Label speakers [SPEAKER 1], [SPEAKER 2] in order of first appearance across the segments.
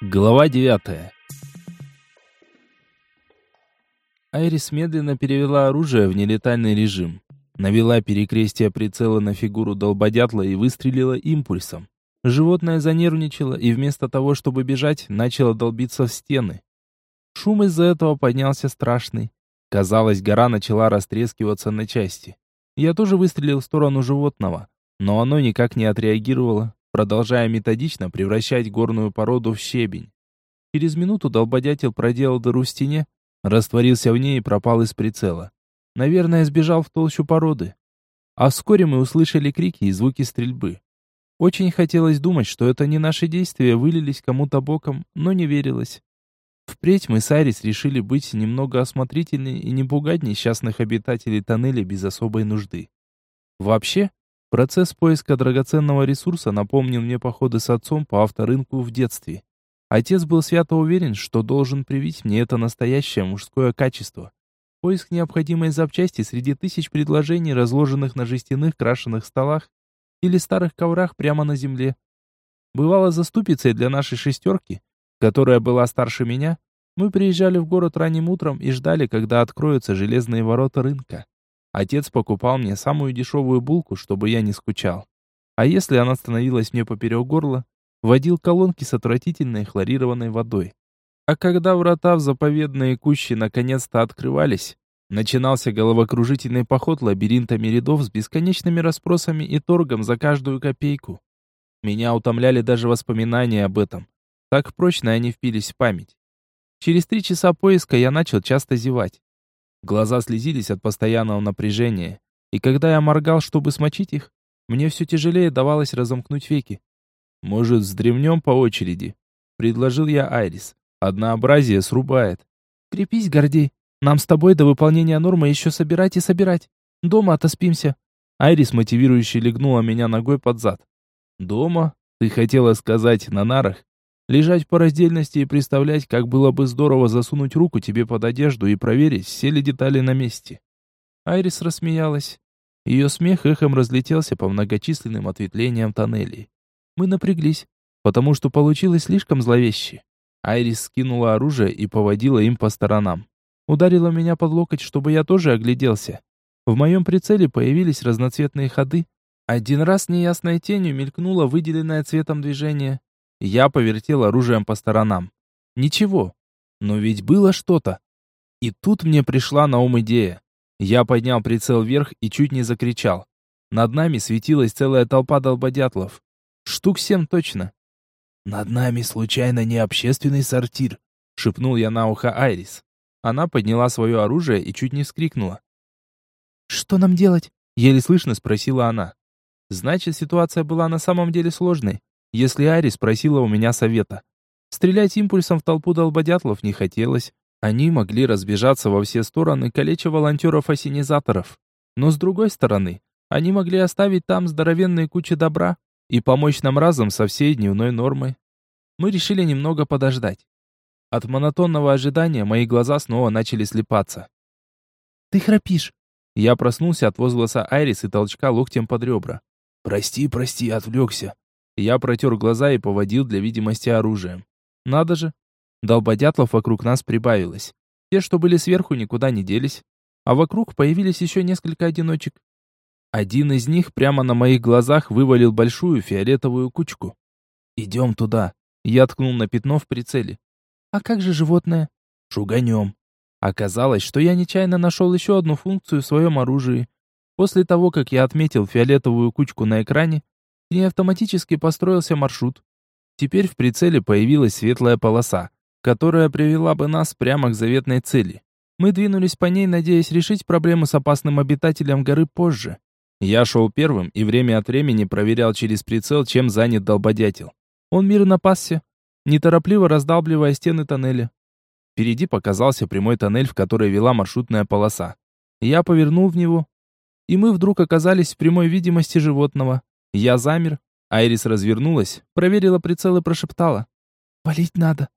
[SPEAKER 1] Глава девятая. Айрис медленно перевела оружие в нелетальный режим. Навела перекрестие прицела на фигуру долбодятла и выстрелила импульсом. Животное занервничало и вместо того, чтобы бежать, начало долбиться в стены. Шум из-за этого поднялся страшный. Казалось, гора начала растрескиваться на части. Я тоже выстрелил в сторону животного, но оно никак не отреагировало, продолжая методично превращать горную породу в щебень. Через минуту долбодятел проделал дыру в стене, растворился в ней и пропал из прицела. Наверное, сбежал в толщу породы. А вскоре мы услышали крики и звуки стрельбы. Очень хотелось думать, что это не наши действия вылились кому-то боком, но не верилось. Впредь мы с Арис решили быть немного осмотрительнее и не пугать несчастных обитателей тоннеля без особой нужды. Вообще, процесс поиска драгоценного ресурса напомнил мне походы с отцом по авторынку в детстве. Отец был свято уверен, что должен привить мне это настоящее мужское качество. Поиск необходимой запчасти среди тысяч предложений, разложенных на жестяных крашеных столах или старых коврах прямо на земле. Бывало заступицей для нашей шестерки, которая была старше меня, мы приезжали в город ранним утром и ждали, когда откроются железные ворота рынка. Отец покупал мне самую дешевую булку, чтобы я не скучал. А если она становилась мне поперек горла, водил колонки с отвратительной хлорированной водой. А когда врата в заповедные кущи наконец-то открывались, начинался головокружительный поход лабиринтами рядов с бесконечными расспросами и торгом за каждую копейку. Меня утомляли даже воспоминания об этом. Так прочно они впились в память. Через три часа поиска я начал часто зевать. Глаза слезились от постоянного напряжения, и когда я моргал, чтобы смочить их, мне все тяжелее давалось разомкнуть веки. «Может, вздремнем по очереди?» — предложил я Айрис. «Однообразие срубает». «Крепись, Гордей. Нам с тобой до выполнения нормы еще собирать и собирать. Дома отоспимся». Айрис мотивирующе легнула меня ногой под зад. «Дома? Ты хотела сказать, на нарах?» Лежать по раздельности и представлять, как было бы здорово засунуть руку тебе под одежду и проверить, все ли детали на месте. Айрис рассмеялась. Ее смех эхом разлетелся по многочисленным ответвлениям тоннелей. Мы напряглись, потому что получилось слишком зловеще. Айрис скинула оружие и поводила им по сторонам. Ударила меня под локоть, чтобы я тоже огляделся. В моем прицеле появились разноцветные ходы. Один раз неясной тенью мелькнуло выделенное цветом движение. Я повертел оружием по сторонам. Ничего. Но ведь было что-то. И тут мне пришла на ум идея. Я поднял прицел вверх и чуть не закричал. Над нами светилась целая толпа долбодятлов. Штук семь точно. «Над нами случайно не общественный сортир», — шепнул я на ухо Айрис. Она подняла свое оружие и чуть не вскрикнула. «Что нам делать?» — еле слышно спросила она. Значит, ситуация была на самом деле сложной если Ари спросила у меня совета. Стрелять импульсом в толпу долбодятлов не хотелось. Они могли разбежаться во все стороны, калеча волонтеров-осенизаторов. Но с другой стороны, они могли оставить там здоровенные кучи добра и помочь нам разом со всей дневной нормой. Мы решили немного подождать. От монотонного ожидания мои глаза снова начали слепаться. «Ты храпишь!» Я проснулся от возгласа Айрис и толчка локтем под ребра. «Прости, прости, отвлекся!» Я протер глаза и поводил для видимости оружием. Надо же. Долбодятлов вокруг нас прибавилось. Те, что были сверху, никуда не делись. А вокруг появились еще несколько одиночек. Один из них прямо на моих глазах вывалил большую фиолетовую кучку. «Идем туда». Я ткнул на пятно в прицеле. «А как же животное?» «Шуганем». Оказалось, что я нечаянно нашел еще одну функцию в своем оружии. После того, как я отметил фиолетовую кучку на экране, и автоматически построился маршрут. Теперь в прицеле появилась светлая полоса, которая привела бы нас прямо к заветной цели. Мы двинулись по ней, надеясь решить проблему с опасным обитателем горы позже. Я шел первым и время от времени проверял через прицел, чем занят долбодятел. Он мирно пасся, неторопливо раздалбливая стены тоннеля. Впереди показался прямой тоннель, в который вела маршрутная полоса. Я повернул в него, и мы вдруг оказались в прямой видимости животного. Я замер. Айрис развернулась, проверила прицел и прошептала. «Валить надо».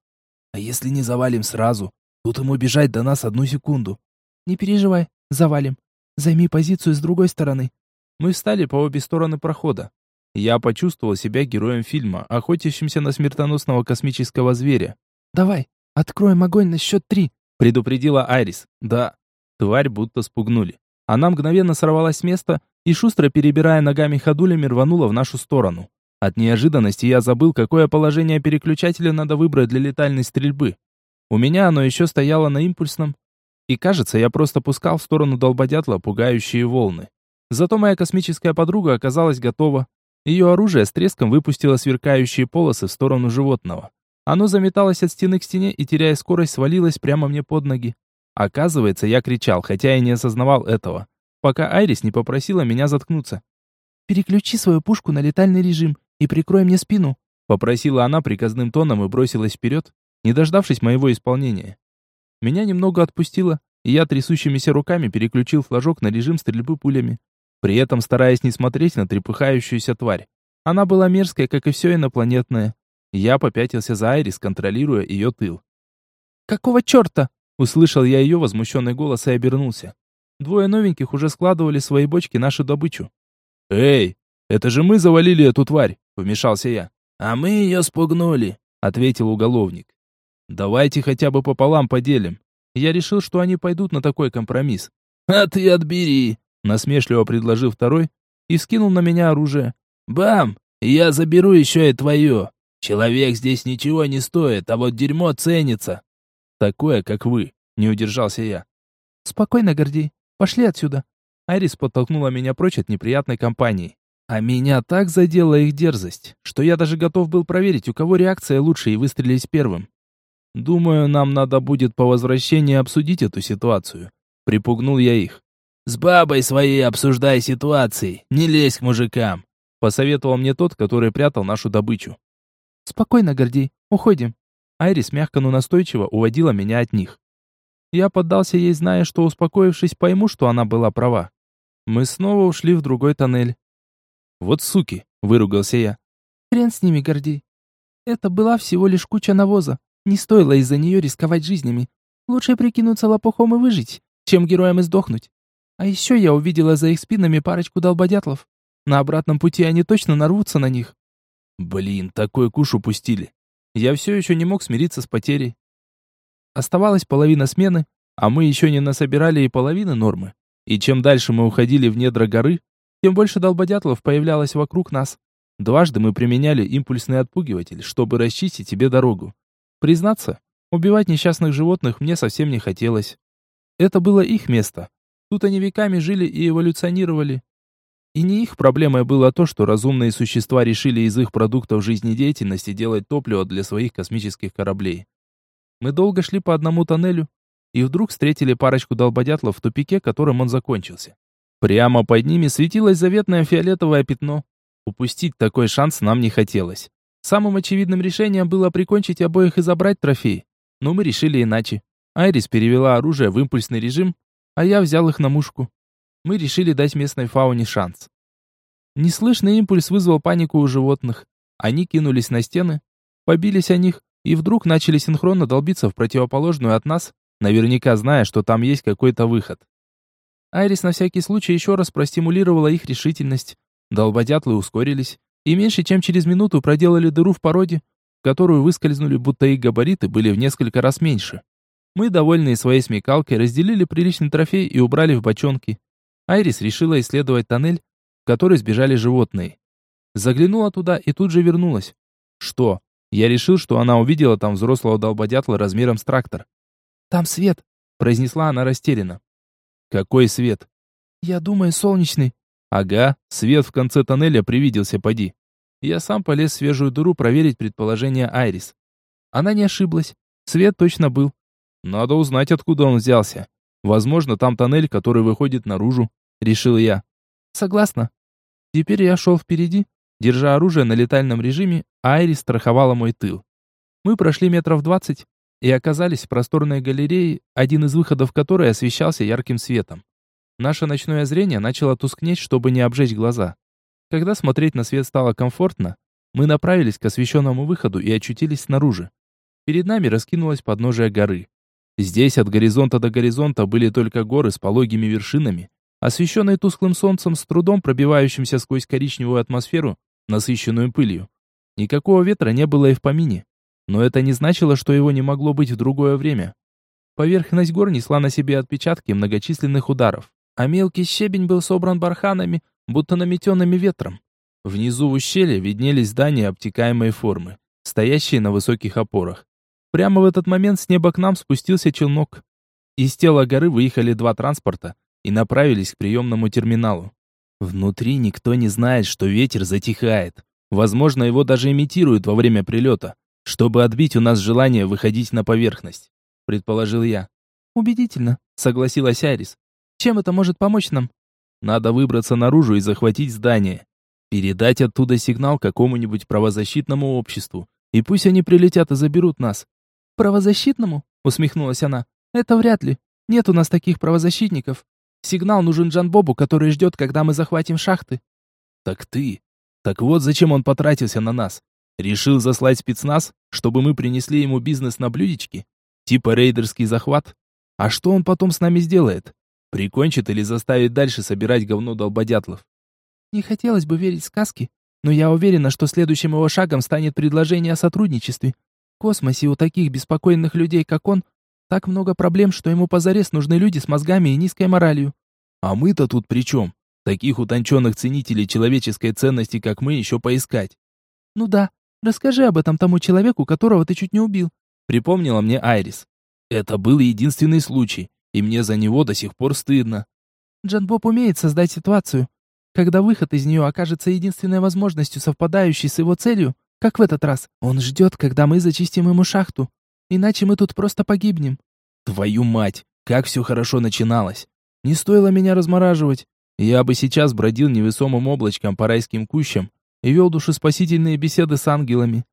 [SPEAKER 1] «А если не завалим сразу? Тут ему бежать до нас одну секунду». «Не переживай, завалим. Займи позицию с другой стороны». Мы встали по обе стороны прохода. Я почувствовал себя героем фильма, охотящимся на смертоносного космического зверя.
[SPEAKER 2] «Давай, откроем огонь на счет три», —
[SPEAKER 1] предупредила Айрис. «Да». Тварь будто спугнули. Она мгновенно сорвалась с места и, шустро перебирая ногами ходулями, рванула в нашу сторону. От неожиданности я забыл, какое положение переключателя надо выбрать для летальной стрельбы. У меня оно еще стояло на импульсном, и кажется, я просто пускал в сторону долбодятла пугающие волны. Зато моя космическая подруга оказалась готова. Ее оружие с треском выпустило сверкающие полосы в сторону животного. Оно заметалось от стены к стене и, теряя скорость, свалилось прямо мне под ноги. Оказывается, я кричал, хотя и не осознавал этого, пока Айрис не попросила меня заткнуться.
[SPEAKER 2] «Переключи свою пушку на летальный режим и прикрой мне спину»,
[SPEAKER 1] попросила она приказным тоном и бросилась вперед, не дождавшись моего исполнения. Меня немного отпустило, и я трясущимися руками переключил флажок на режим стрельбы пулями, при этом стараясь не смотреть на трепыхающуюся тварь. Она была мерзкая, как и все инопланетное. Я попятился за Айрис, контролируя ее тыл.
[SPEAKER 2] «Какого черта?»
[SPEAKER 1] Услышал я ее возмущенный голос и обернулся. Двое новеньких уже складывали свои бочки нашу добычу. «Эй, это же мы завалили эту тварь!» — вмешался я.
[SPEAKER 3] «А мы ее спугнули», — ответил уголовник.
[SPEAKER 1] «Давайте хотя бы пополам поделим». Я решил, что они пойдут на такой компромисс.
[SPEAKER 3] «А ты отбери», — насмешливо предложил второй и скинул на меня оружие. «Бам! Я заберу еще и твое. Человек здесь ничего не стоит, а вот дерьмо ценится».
[SPEAKER 1] Такое, как вы, не удержался я.
[SPEAKER 2] Спокойно, Гордей. Пошли отсюда.
[SPEAKER 1] Арис подтолкнула меня прочь от неприятной компании. А меня так задела их дерзость, что я даже готов был проверить, у кого реакция лучше и выстрелить первым. Думаю, нам надо будет по возвращении обсудить эту ситуацию. Припугнул я их.
[SPEAKER 3] С бабой своей обсуждай ситуации, не лезь к мужикам,
[SPEAKER 1] посоветовал мне тот, который прятал нашу добычу.
[SPEAKER 2] Спокойно, Гордей, уходим. Айрис мягко, но настойчиво уводила меня от них. Я поддался ей, зная, что, успокоившись, пойму, что она была права. Мы снова ушли в другой тоннель.
[SPEAKER 1] «Вот суки!» — выругался я.
[SPEAKER 2] «Хрен с ними, Гордей. Это была всего лишь куча навоза. Не стоило из-за нее рисковать жизнями. Лучше прикинуться лопухом и выжить, чем героем и сдохнуть. А еще я увидела за их спинами парочку долбодятлов. На обратном пути они точно нарвутся на них».
[SPEAKER 1] «Блин, такой куш упустили я все еще не мог смириться с потерей. Оставалась половина смены, а мы еще не насобирали и половины нормы. И чем дальше мы уходили в недра горы, тем больше долбодятлов появлялось вокруг нас. Дважды мы применяли импульсный отпугиватель, чтобы расчистить себе дорогу. Признаться, убивать несчастных животных мне совсем не хотелось. Это было их место. Тут они веками жили и эволюционировали. И не их проблемой было то, что разумные существа решили из их продуктов жизнедеятельности делать топливо для своих космических кораблей. Мы долго шли по одному тоннелю, и вдруг встретили парочку долбодятлов в тупике, которым он закончился. Прямо под ними светилось заветное фиолетовое пятно. Упустить такой шанс нам не хотелось. Самым очевидным решением было прикончить обоих и забрать трофей. Но мы решили иначе. Айрис перевела оружие в импульсный режим, а я взял их на мушку мы решили дать местной фауне шанс. Неслышный импульс вызвал панику у животных. Они кинулись на стены, побились о них и вдруг начали синхронно долбиться в противоположную от нас, наверняка зная, что там есть какой-то выход. Айрис на всякий случай еще раз простимулировала их решительность. Долбодятлы ускорились и меньше чем через минуту проделали дыру в породе, в которую выскользнули, будто их габариты были в несколько раз меньше. Мы, довольные своей смекалкой, разделили приличный трофей и убрали в бочонки. Айрис решила исследовать тоннель, в который сбежали животные. Заглянула туда и тут же вернулась. Что? Я решил, что она увидела там взрослого долбодятла размером с трактор.
[SPEAKER 2] «Там свет», — произнесла она растерянно.
[SPEAKER 1] «Какой свет?»
[SPEAKER 2] «Я думаю, солнечный».
[SPEAKER 1] «Ага, свет в конце тоннеля привиделся, поди». Я сам полез в свежую дыру проверить предположение Айрис. Она не ошиблась. Свет точно был. Надо узнать, откуда он взялся. Возможно, там тоннель, который выходит наружу решил я.
[SPEAKER 2] Согласна. Теперь я шел впереди, держа оружие на летальном режиме, а Айрис страховала мой тыл. Мы прошли метров двадцать и оказались в просторной галерее, один из выходов которой освещался ярким светом. Наше ночное зрение начало тускнеть, чтобы не обжечь глаза. Когда смотреть на свет стало комфортно, мы направились к освещенному выходу и очутились снаружи. Перед нами раскинулось подножие горы. Здесь от горизонта до горизонта были только горы с пологими вершинами, освещенные тусклым солнцем, с трудом пробивающимся сквозь коричневую атмосферу,
[SPEAKER 1] насыщенную пылью. Никакого ветра не было и в помине. Но это не значило, что его не могло быть в другое время. Поверхность гор несла на себе отпечатки многочисленных ударов, а мелкий щебень был собран барханами, будто наметенными ветром. Внизу в ущелье виднелись здания обтекаемой формы, стоящие на высоких опорах. Прямо в этот момент с неба к нам спустился челнок. Из тела горы выехали два транспорта и направились к приемному терминалу. Внутри никто не знает, что ветер затихает. Возможно, его даже имитируют во время прилета, чтобы отбить у нас желание выходить на поверхность, предположил я.
[SPEAKER 2] Убедительно, согласилась Айрис. Чем это может помочь нам?
[SPEAKER 1] Надо выбраться наружу и захватить здание. Передать оттуда сигнал какому-нибудь правозащитному обществу. И пусть они прилетят и заберут нас.
[SPEAKER 2] Правозащитному? Усмехнулась она. Это вряд ли. Нет у нас таких правозащитников. Сигнал нужен Джанбобу, который ждет, когда мы захватим шахты.
[SPEAKER 1] Так ты. Так вот зачем он потратился на нас. Решил заслать спецназ, чтобы мы принесли ему бизнес на блюдечке? Типа рейдерский захват? А что он потом с нами сделает? Прикончит или заставит дальше собирать говно долбодятлов?
[SPEAKER 2] Не хотелось бы верить в сказки, но я уверена, что следующим его шагом станет предложение о сотрудничестве. В космосе у таких беспокойных людей, как он, так много проблем, что ему позарез нужны люди с мозгами и низкой моралью.
[SPEAKER 1] А мы-то тут при чем? Таких утонченных ценителей человеческой ценности, как мы, еще поискать.
[SPEAKER 2] Ну да, расскажи об этом тому человеку, которого ты чуть не убил.
[SPEAKER 1] Припомнила мне Айрис. Это был единственный случай, и мне за него до сих пор стыдно.
[SPEAKER 2] Джан Боб умеет создать ситуацию, когда выход из нее окажется единственной возможностью, совпадающей с его целью, как в этот раз. Он ждет, когда мы зачистим ему шахту. Иначе мы тут просто погибнем.
[SPEAKER 1] Твою мать, как все хорошо начиналось. Не стоило меня размораживать. Я бы сейчас бродил невесомым облачком по райским кущам и вел душеспасительные беседы с ангелами.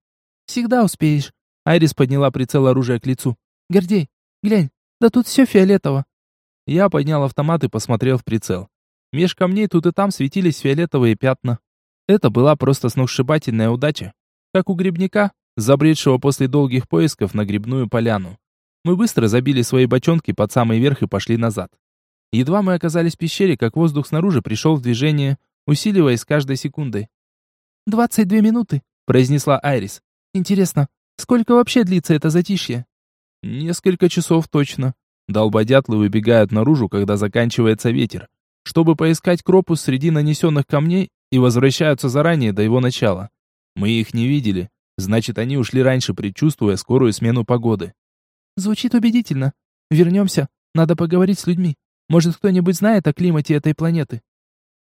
[SPEAKER 2] Всегда успеешь. Айрис подняла прицел оружия к лицу. Гордей, глянь, да тут все фиолетово.
[SPEAKER 1] Я поднял автомат и посмотрел в прицел. Меж камней тут и там светились фиолетовые пятна. Это была просто сногсшибательная удача. Как у грибника, забредшего после долгих поисков на грибную поляну. Мы быстро забили свои бочонки под самый верх и пошли назад. Едва мы оказались в пещере, как воздух снаружи пришел в движение, усиливаясь каждой секундой.
[SPEAKER 2] «Двадцать две минуты», — произнесла Айрис. «Интересно, сколько вообще длится это затишье?»
[SPEAKER 1] «Несколько часов точно. Долбодятлы выбегают наружу, когда заканчивается ветер, чтобы поискать кропус среди нанесенных камней и возвращаются заранее до его начала. Мы их не видели, значит, они ушли раньше, предчувствуя скорую смену погоды».
[SPEAKER 2] «Звучит убедительно. Вернемся. Надо поговорить с людьми. Может, кто-нибудь знает о климате этой планеты?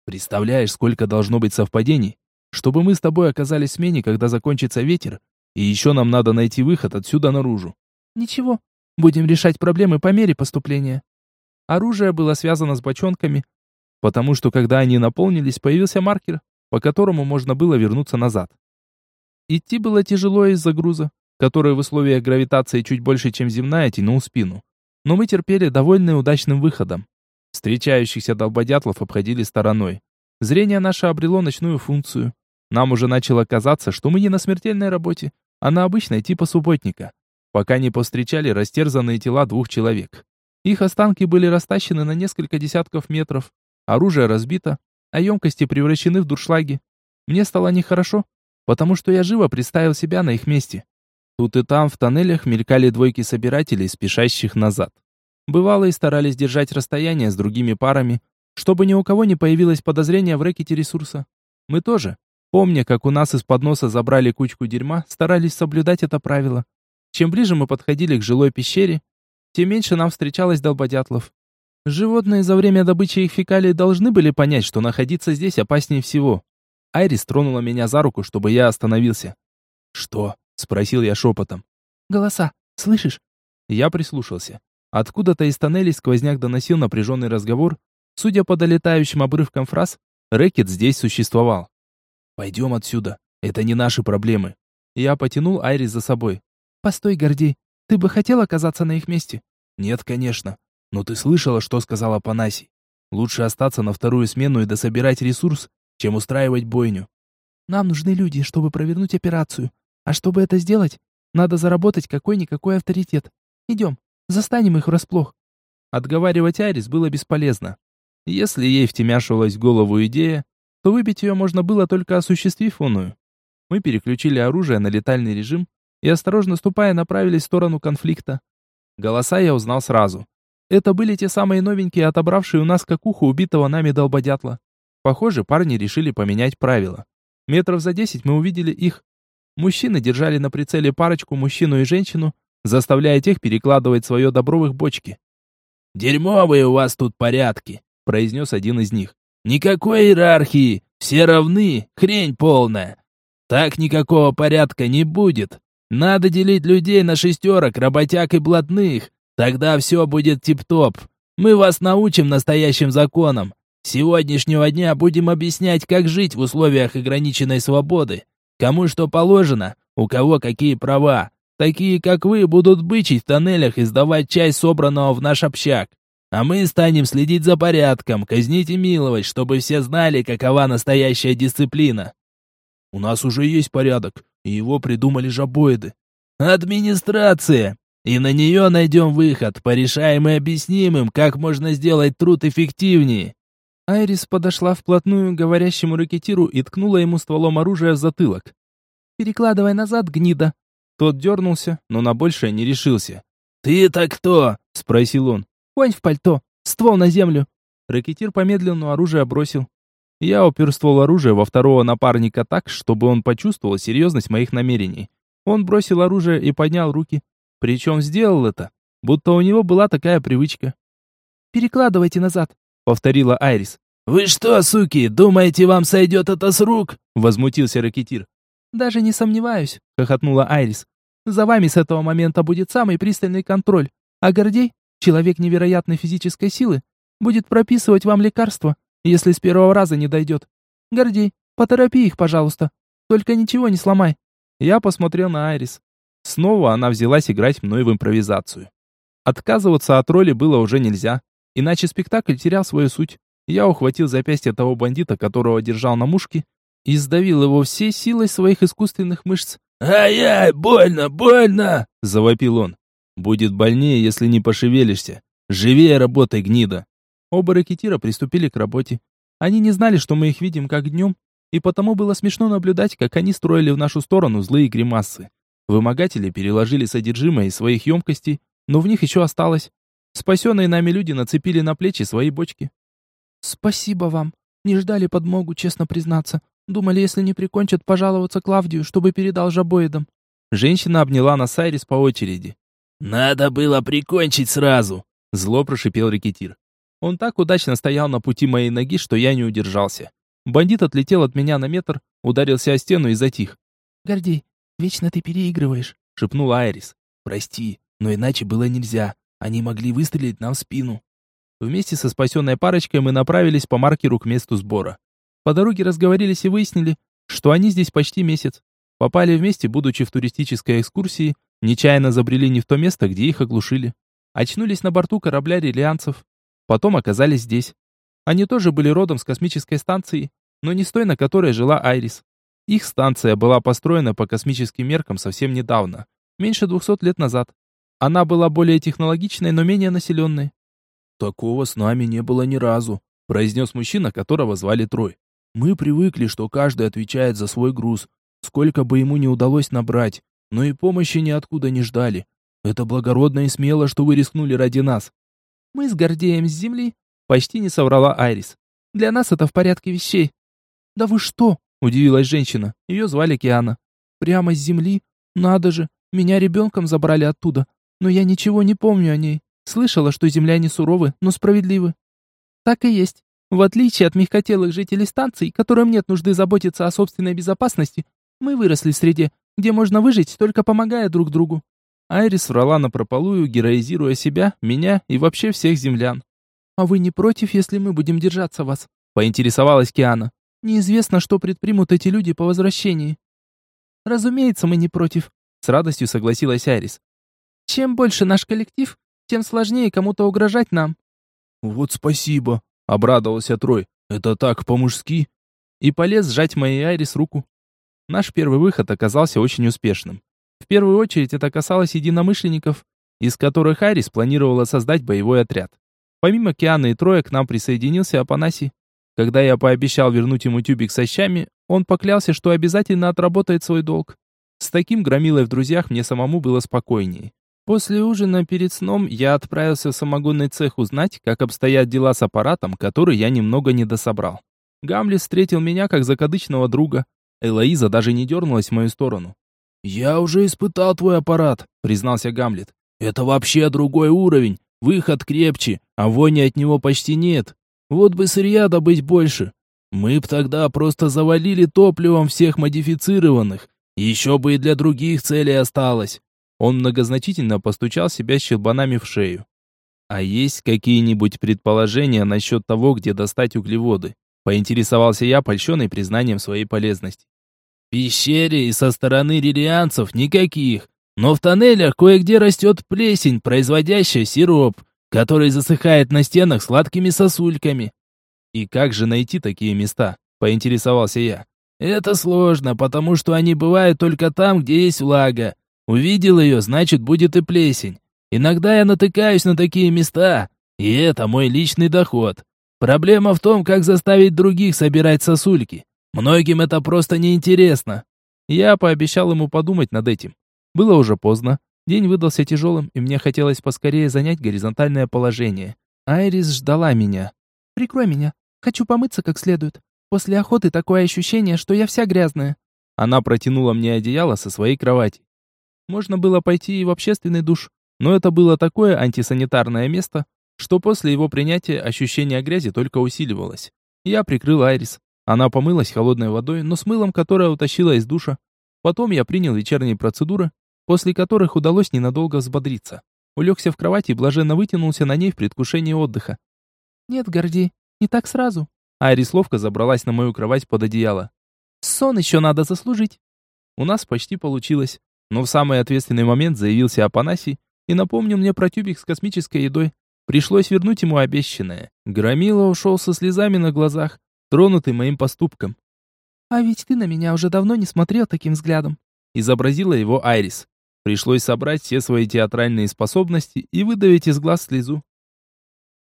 [SPEAKER 1] Представляешь, сколько должно быть совпадений, чтобы мы с тобой оказались в смене, когда закончится ветер, и еще нам надо найти выход отсюда наружу.
[SPEAKER 2] Ничего, будем решать проблемы по мере поступления. Оружие было связано с бочонками, потому что когда они наполнились, появился маркер, по которому можно было вернуться назад. Идти было тяжело из-за груза, который в условиях гравитации чуть больше, чем земная, тянул спину. Но мы терпели, довольные удачным выходом. Встречающихся долбодятлов обходили стороной. Зрение наше обрело ночную функцию. Нам уже начало казаться, что мы не на смертельной работе, а на обычной типа субботника, пока не повстречали растерзанные тела двух человек. Их останки были растащены на несколько десятков метров, оружие разбито, а емкости превращены в дуршлаги. Мне стало нехорошо, потому что я живо представил себя на их месте. Тут и там в тоннелях мелькали двойки собирателей, спешащих назад. Бывало и старались держать расстояние с другими парами, чтобы ни у кого не появилось подозрения в рэкете ресурса. Мы тоже, помня, как у нас из-под носа забрали кучку дерьма, старались соблюдать это правило. Чем ближе мы подходили к жилой пещере, тем меньше нам встречалось долбодятлов. Животные за время добычи их фекалий должны были понять, что находиться здесь опаснее всего. Айрис тронула меня за руку, чтобы я остановился.
[SPEAKER 1] «Что?» — спросил я шепотом.
[SPEAKER 2] «Голоса, слышишь?»
[SPEAKER 1] Я прислушался. Откуда-то из тоннелей сквозняк доносил напряженный разговор. Судя по долетающим обрывкам фраз, рэкет здесь существовал. «Пойдем отсюда. Это не наши проблемы». Я потянул Айрис за собой.
[SPEAKER 2] «Постой, Гордей. Ты бы хотел оказаться на их месте?»
[SPEAKER 1] «Нет, конечно. Но ты слышала, что сказала Панасий? Лучше остаться на вторую смену и дособирать ресурс, чем устраивать бойню».
[SPEAKER 2] «Нам нужны люди, чтобы провернуть операцию. А чтобы это сделать, надо заработать какой-никакой авторитет. Идем». Застанем их врасплох.
[SPEAKER 1] Отговаривать Арис было бесполезно. Если ей втемяшивалась в голову идея,
[SPEAKER 2] то выбить ее можно было только осуществив оную. Мы переключили оружие на летальный режим и, осторожно ступая, направились в сторону конфликта. Голоса я узнал сразу. Это были те самые новенькие, отобравшие у нас какуху убитого нами долбодятла. Похоже, парни решили поменять правила. Метров за десять мы увидели их. Мужчины держали на прицеле парочку, мужчину и женщину, заставляя тех перекладывать свое добро в их бочки.
[SPEAKER 3] «Дерьмовые у вас тут порядки», — произнес один из них. «Никакой иерархии, все равны, хрень полная. Так никакого порядка не будет. Надо делить людей на шестерок, работяг и блатных. Тогда все будет тип-топ. Мы вас научим настоящим законам. Сегодняшнего дня будем объяснять, как жить в условиях ограниченной свободы. Кому что положено, у кого какие права. Такие, как вы, будут бычить в тоннелях и сдавать часть собранного в наш общак. А мы станем следить за порядком, казнить и миловать, чтобы все знали, какова настоящая дисциплина.
[SPEAKER 1] У нас уже есть порядок, и его придумали жабоиды.
[SPEAKER 3] Администрация! И на нее найдем выход, порешаем и объясним им, как можно сделать труд эффективнее.
[SPEAKER 2] Айрис подошла вплотную к говорящему ракетиру и ткнула ему стволом оружия в затылок. «Перекладывай назад, гнида!» Тот дернулся, но на большее не решился.
[SPEAKER 3] «Ты-то кто?» — спросил он.
[SPEAKER 2] «Конь в пальто! Ствол на землю!» Ракетир помедлил, но оружие бросил. Я упер ствол оружия во второго напарника так, чтобы он почувствовал серьезность моих намерений. Он бросил оружие и поднял руки. Причем сделал это, будто у него была такая привычка. «Перекладывайте назад», — повторила Айрис.
[SPEAKER 3] «Вы что, суки, думаете, вам сойдет это с рук?» — возмутился ракетир.
[SPEAKER 2] «Даже не сомневаюсь», — хохотнула Айрис. «За вами с этого момента будет самый пристальный контроль, а Гордей, человек невероятной физической силы, будет прописывать вам лекарства, если с первого раза не дойдет. Гордей, поторопи их, пожалуйста. Только ничего не сломай. Я посмотрел на Айрис. Снова она взялась играть мной в импровизацию. Отказываться от роли было уже нельзя, иначе спектакль терял свою суть. Я ухватил запястье того бандита, которого держал на мушке, и сдавил его всей силой своих искусственных мышц.
[SPEAKER 3] «Ай-яй, больно, больно!» — завопил он.
[SPEAKER 1] «Будет больнее, если не пошевелишься. Живее работай, гнида!»
[SPEAKER 2] Оба рэкетира приступили к работе. Они не знали, что мы их видим как днем, и потому было смешно наблюдать, как они строили в нашу сторону злые гримасы. Вымогатели переложили содержимое из своих емкостей, но в них еще осталось. Спасенные нами люди нацепили на плечи свои бочки. «Спасибо вам. Не ждали подмогу, честно признаться. Думали, если не прикончат, пожаловаться Клавдию, чтобы передал жабоидам». Женщина обняла нас Айрис по очереди.
[SPEAKER 3] «Надо было прикончить сразу!»
[SPEAKER 2] Зло прошипел рекетир. Он так удачно стоял на пути моей ноги, что я не удержался. Бандит отлетел от меня на метр, ударился о стену и затих. «Гордей, вечно ты переигрываешь», — шепнула Айрис.
[SPEAKER 1] «Прости, но иначе было нельзя. Они могли выстрелить нам в спину».
[SPEAKER 2] Вместе со спасенной парочкой мы направились по маркеру к месту сбора. По дороге разговорились и выяснили, что они здесь почти месяц. Попали вместе, будучи в туристической экскурсии, нечаянно забрели не в то место, где их оглушили. Очнулись на борту корабля релианцев. Потом оказались здесь. Они тоже были родом с космической станции, но не с той, на которой жила Айрис. Их станция была построена по космическим меркам совсем недавно, меньше 200 лет назад. Она была более технологичной, но менее населенной.
[SPEAKER 1] «Такого с нами не было ни разу», — произнес мужчина, которого звали Трой. «Мы привыкли, что каждый отвечает за свой груз, сколько бы ему не удалось набрать, но и помощи ниоткуда не ждали. Это благородно и смело, что вы рискнули ради нас.
[SPEAKER 2] Мы с Гордеем с земли, почти не соврала Айрис. Для нас это в порядке вещей. Да вы что? удивилась женщина. Ее звали Киана. Прямо с земли? Надо же, меня ребенком забрали оттуда, но я ничего не помню о ней. Слышала, что земляне суровы, но справедливы. Так и есть. В отличие от мягкотелых жителей станций, которым нет нужды заботиться о собственной безопасности, мы выросли в среде, где можно выжить, только помогая друг другу. Айрис врала напропалую, героизируя себя, меня и вообще всех землян. «А вы не против, если мы будем держаться вас?» — поинтересовалась Киана. «Неизвестно, что предпримут эти люди по возвращении». «Разумеется, мы не против», — с радостью согласилась Айрис. «Чем больше наш коллектив, тем сложнее кому-то угрожать нам».
[SPEAKER 1] «Вот спасибо», — обрадовался Трой. «Это так по-мужски».
[SPEAKER 2] И полез сжать моей Айрис руку. Наш первый выход оказался очень успешным. В первую очередь это касалось единомышленников, из которых Арис планировала создать боевой отряд. Помимо Кианы и Троя к нам присоединился Апанасий. Когда я пообещал вернуть ему тюбик со щами, он поклялся, что обязательно отработает свой долг. С таким громилой в друзьях мне самому было спокойнее. После ужина перед сном я отправился в самогонный цех узнать, как обстоят дела с аппаратом, который я немного недособрал. Гамлет встретил меня как закадычного друга. Элоиза даже не дернулась в мою сторону.
[SPEAKER 3] «Я уже испытал твой аппарат», — признался Гамлет. «Это вообще другой уровень. Выход крепче, а вони от него почти нет. Вот бы сырья добыть больше. Мы б тогда просто завалили топливом всех модифицированных. Еще бы и для других целей осталось».
[SPEAKER 2] Он многозначительно постучал себя щелбанами в шею. «А есть какие-нибудь предположения насчет того, где достать углеводы?» Поинтересовался я, польщенный признанием своей полезности.
[SPEAKER 3] Пещере и со стороны релианцев никаких, но в тоннелях кое-где растет плесень, производящая сироп, который засыхает на стенах сладкими сосульками.
[SPEAKER 2] И как же найти такие места? Поинтересовался я.
[SPEAKER 3] Это сложно, потому что они бывают только там, где есть влага. Увидел ее, значит, будет и плесень. Иногда я натыкаюсь на такие места, и это мой личный доход. Проблема в том, как заставить других собирать сосульки. Многим это просто неинтересно.
[SPEAKER 2] Я пообещал ему подумать над этим. Было уже поздно. День выдался тяжелым, и мне хотелось поскорее занять горизонтальное положение. Айрис ждала меня.
[SPEAKER 4] «Прикрой меня. Хочу помыться как следует. После охоты такое ощущение, что я вся грязная».
[SPEAKER 2] Она протянула мне одеяло со своей кровати. Можно было пойти и в общественный душ, но это было такое антисанитарное место, что после его принятия ощущение грязи только усиливалось. Я прикрыл Айрис. Она помылась холодной водой, но с мылом, которое утащила из душа. Потом я принял вечерние процедуры, после которых удалось ненадолго взбодриться. Улегся в кровати и блаженно вытянулся на ней в предвкушении отдыха.
[SPEAKER 4] «Нет, Горди, не так сразу».
[SPEAKER 2] Айрис ловко забралась на мою кровать под одеяло.
[SPEAKER 4] «Сон еще надо заслужить».
[SPEAKER 2] У нас почти получилось, но в самый ответственный момент заявился Апанасий и напомнил мне про тюбик с космической едой. Пришлось вернуть ему обещанное. Громила ушел со слезами на глазах, тронутый моим поступком.
[SPEAKER 4] «А ведь ты на меня уже давно не смотрел таким взглядом»,
[SPEAKER 2] изобразила его Айрис. Пришлось собрать все свои театральные способности и выдавить из глаз слезу.